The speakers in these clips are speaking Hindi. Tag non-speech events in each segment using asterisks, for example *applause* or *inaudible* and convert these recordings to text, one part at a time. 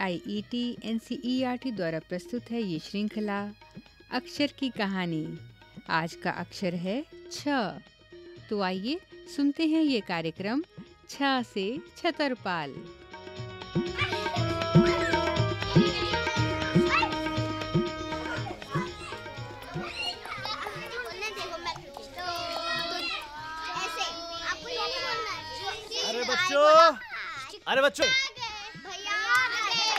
I E T N C E R T द्वारा प्रस्तुत है ये श्रृंखला अक्षर की कहानी। आज का अक्षर है छ। तो आइए सुनते हैं ये कार्यक्रम छ से छतरपाल। अरे बच्चों अरे बच्चों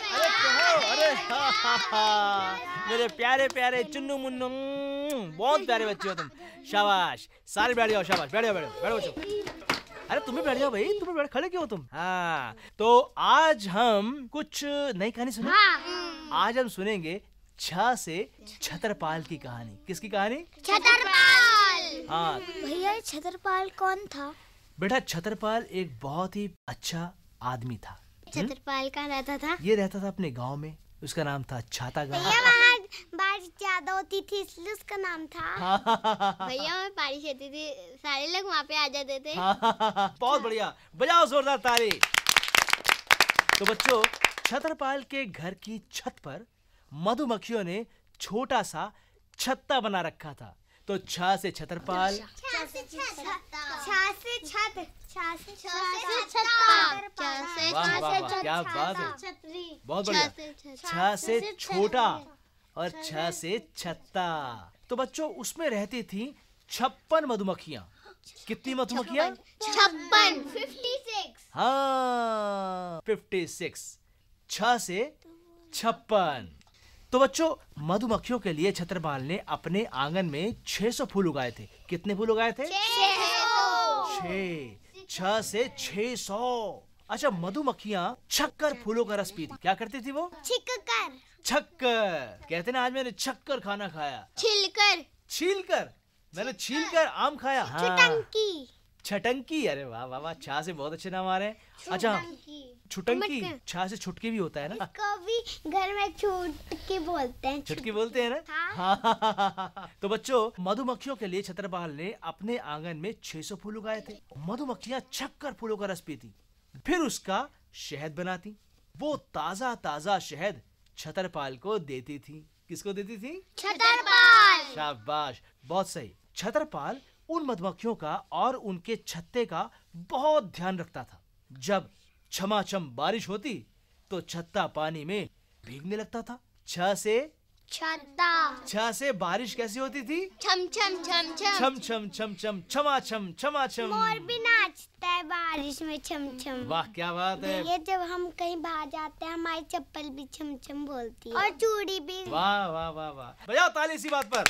अरे कहो अरे हा, हा, हा। *laughs* मेरे प्यारे प्यारे चुन्नू मुन्नू। बहुत प्यारे बच्चे हो तुम। शाबाश। सारे बैठ जाओ शाबाश। बैठ जाओ बैठ जाओ बैठो बच्चों। अरे तुम भी बैठ जाओ भाई तुम भी बैठ खड़े क्यों हो तुम? हाँ तो आज हम कुछ नई कहानी सुने? हाँ। आज हम सुनेंगे छ से छतरपाल की कहानी। किसकी कहानी? छतरपाल। हाँ। भैया छतरपाल कौन था? बेटा छतरपाल एक बहुत ही अच्छा आदमी था। छतरपाल कहाँ रहता था? ये रहता था अपने गाँव में। उसका नाम था छाता गाँव भैया वहाँ बारिश ज़्यादा होती थी इसलिए उसका नाम था। *laughs* भैया वहाँ बारिश होती थी सारे लोग वहाँ पे आ जाते थे। *laughs* बहुत बढ़िया। बजाओ जोरदार ताली। तो बच्चों छतरपाल के घर की छत पर मधुमक्खियों ने छोटा सा छत्ता बना रखा था। तो छ से छतरपाल क्या बात है बहुत बढ़िया छ से छोटा और छ से छत्ता तो बच्चों उसमें रहती थी छप्पन मधुमक्खियाँ कितनी मधुमक्खियाँ छप्पन फिफ्टी सिक्स हाँ फिफ्टी सिक्स छ से छप्पन तो बच्चों मधुमक्खियों के लिए छत्रपाल ने अपने आँगन में 600 फूल उगाए थे। कितने फूल उगाए थे? छह छ से 600 अच्छा मधुमक्खियाँ छक्कर फूलों का रस पीती। क्या करती थी वो? छिक कर छक्कर। कहते ना आज मैंने छक्कर खाना खाया। छिलकर। छील कर मैंने छील कर आम खाया। हाँ। टंकी छटंकी? अरे वाह वाह वाह छा से बहुत अच्छे नाम आ रहे हैं। अच्छा छुटंकी छा से छुटकी भी होता है ना? इसको भी घर में छूट के बोलते हैं। छुटकी बोलते हैं ना? हाँ। तो बच्चों मधुमक्खियों के लिए छतरपाल ने अपने आँगन में 600 फूल उगाए थे। मधुमक्खियाँ छक्कर फूलों का रस पीती फिर उसका शहद बनाती। वो ताज़ा ताज़ा शहद छतरपाल को देती थी। किसको देती थी? छतरपाल। शाबाश बहुत सही। छतरपाल उन मधुमक्खियों का और उनके छत्ते का बहुत ध्यान रखता था। जब छमाछम बारिश होती तो छत्ता पानी में भीगने लगता था। छ से छत्ता। छ से बारिश कैसी होती थी? छम छम छम छम। छम छम छम छम छमा छम छमा छम मोर भी नाचता है बारिश में छम छम। वाह क्या बात है। ये जब हम कहीं बाहर जाते हैं हमारी चप्पल भी छम छम बोलती है। और चूड़ी भी। वाह वाह वाह वाह। बजाओ ताली इसी बात पर।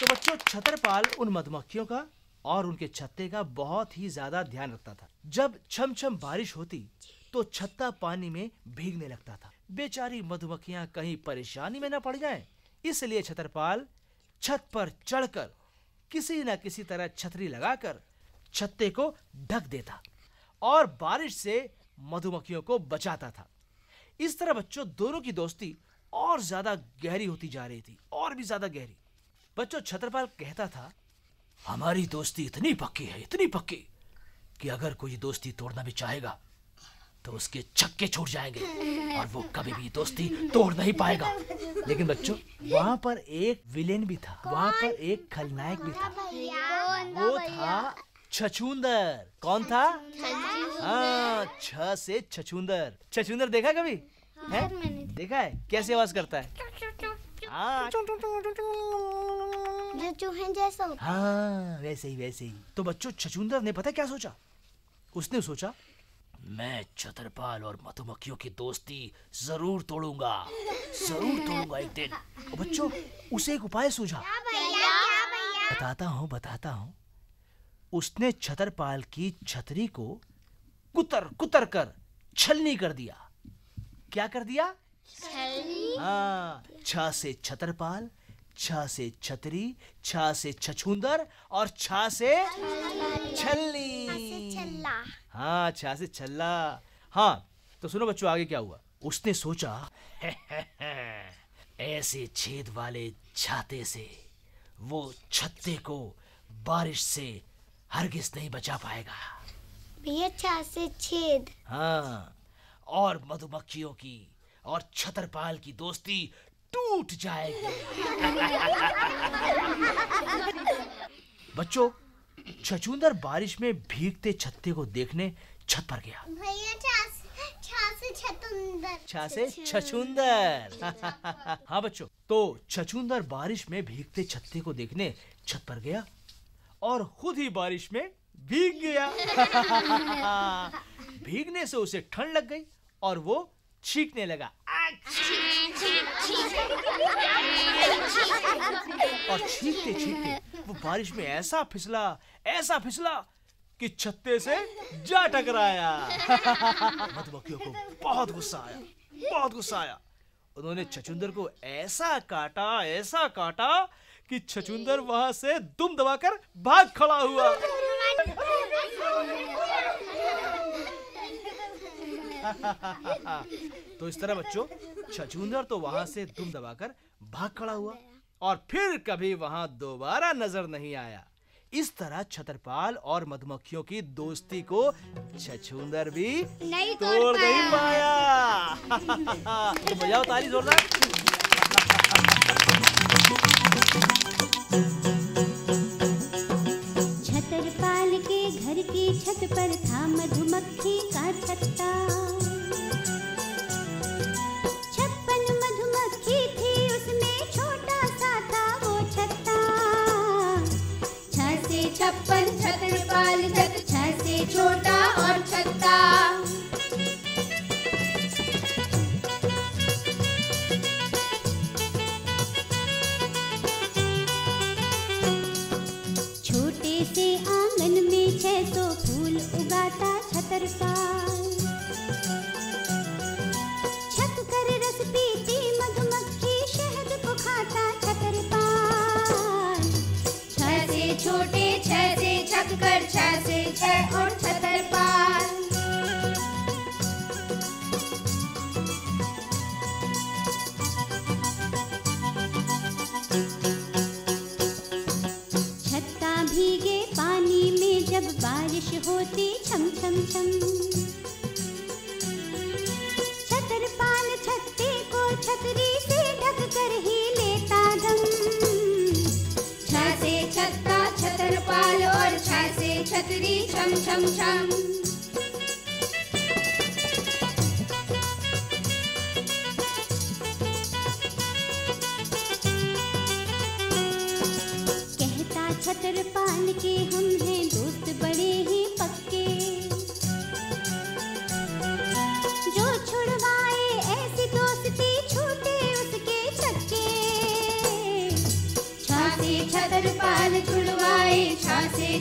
तो बच्चों छतरपाल उन मधुमक्खियों का और उनके छत्ते का बहुत ही ज़्यादा ध्यान रखता था। जब छम छम बारिश होती तो छत्ता पानी में भीगने लगता था। बेचारी मधुमक्खियाँ कहीं परेशानी में न पड़ जाएँ, इसलिए छतरपाल छत पर चढ़कर किसी न किसी तरह छतरी लगाकर छत्ते को ढक देता और बारिश से मधुमक्खियों को बचाता था। इस तरह बच्चों, दोनों की दोस्ती और ज़्यादा गहरी होती जा रही थी, और भी ज़्यादा गहरी। बच्चों, छतरपाल कहता था हमारी दोस्ती इतनी पक्की है इतनी पक्की कि अगर कोई दोस्ती तोड़ना भी चाहेगा तो उसके छक्के छूट जाएँगे और वो कभी भी दोस्ती तोड़ नहीं पाएगा। लेकिन बच्चों वहाँ पर एक विलेन भी था वहाँ पर एक खलनायक भी था। वो था छछूंदर। कौन था? हाँ छ से छछूंदर। छछूंदर देखा कभी? है देखा। है? कैसे आवाज़ करता है? हाँ। जो चूहे जैसा होता हाँ। वैसे ही वैसे ही। तो बच्चों छछूंदर ने पता क्या सोचा? उसने सोचा मैं छतरपाल और मधुमक्खियों की दोस्ती ज़रूर तोड़ूँगा ज़रूर तोड़ूँगा एक दिन। और बच्चों उसे एक उपाय सूझा। बताता हूँ बताता हूँ। उसने छतरपाल की छतरी को कुतर कुतर कर छलनी कर दिया। क्या कर दिया? हाँ छ से छतरपाल छ से छतरी छ से छछूंदर और छ से छल्ला। हाँ छा से छल्ला। हाँ तो सुनो बच्चों आगे क्या हुआ? उसने सोचा *laughs* ऐसे छेद वाले छाते से वो छत्ते को बारिश से हरगिज नहीं बचा पाएगा। भैया छा से छेद। हाँ और मधुमक्खियों की और छतरपाल की दोस्ती टूट जाएगी। *laughs* बच्चों छछूंदर बारिश में भीगते छत्ते को देखने छत पर गया। भैया छास छछूंदर *laughs* हाँ बच्चों तो छछूंदर बारिश में भीगते छत्ते को देखने छत पर गया और खुद ही बारिश में भीग गया। *laughs* भीगने से उसे ठंड लग गई और वो छींकने लगा। और छींकते छींकते वो बारिश में ऐसा फिसला ऐसा फिसला कि छत्ते से जा टकराया। मधुमक्खियों को बहुत गुस्सा आया, बहुत गुस्सा आया। उन्होंने छछुंदर को ऐसा काटा ऐसा काटा कि छछुंदर वहाँ से दुम दबाकर भाग खड़ा हुआ। तो इस तरह बच्चों छछूंदर तो वहाँ से दुम दबाकर भाग खड़ा हुआ और फिर कभी वहाँ दोबारा नज़र नहीं आया। इस तरह छतरपाल और मधुमक्खियों की दोस्ती को छछूंदर भी नहीं तोड़ नहीं पाया। तो बजाओ ताली जोरदार। बारिश होती छम छम छम छतरपाल छत्ते को छतरी से ढक कर ही लेता दम। छा से छत्ता और छा से छतरी छम छम छम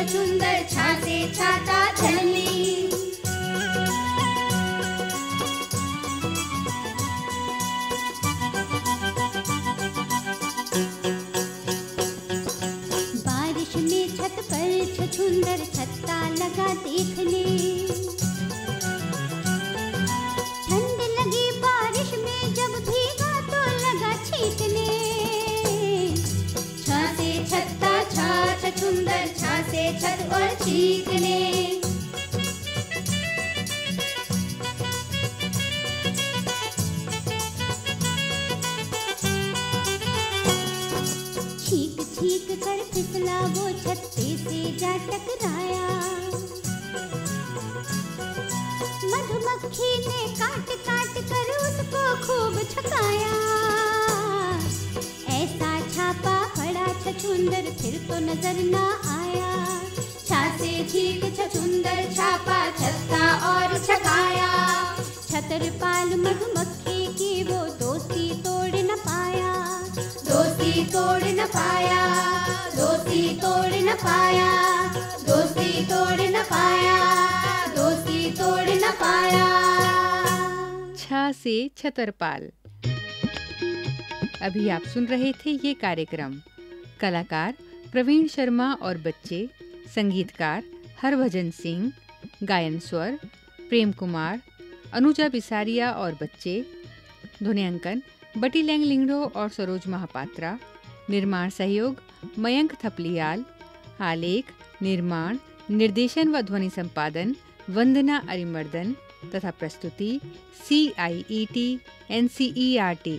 छछूंदर छाते छाता छलनी। बारिश में छत पर छुंदर छत्ता लगा देखने। कर फिसला वो छत्ते से जा टकराया। मधुमक्खी ने काट काट कर उसको खूब छकाया। ऐसा छापा पड़ा छछूंदर, फिर तो नज़र ना आया। छा से छीक छछूंदर, छापा, छत्ता और छकाया। छतरपाल मधुमक्खी की वो दोस्ती तोड़ न पाया, दोस्ती तोड़ न पाया, दोस्ती तोड़ न पाया, दोस्ती तोड़ न पाया। से छतरपाल। अभी आप सुन रहे थे ये कार्यक्रम। कलाकार प्रवीण शर्मा और बच्चे, संगीतकार हरभजन सिंह, गायन स्वर प्रेम कुमार, अनुजा बिसारिया और बच्चे ध्वनियांकन बटी लैंग लिंगड़ो और सरोज महापात्रा, निर्माण सहयोग, मयंक थपलियाल, आलेख, निर्माण, निर्देशन व ध्वनि संपादन, वंदना अरिमर्दन तथा प्रस्तुति C I E T N C E R T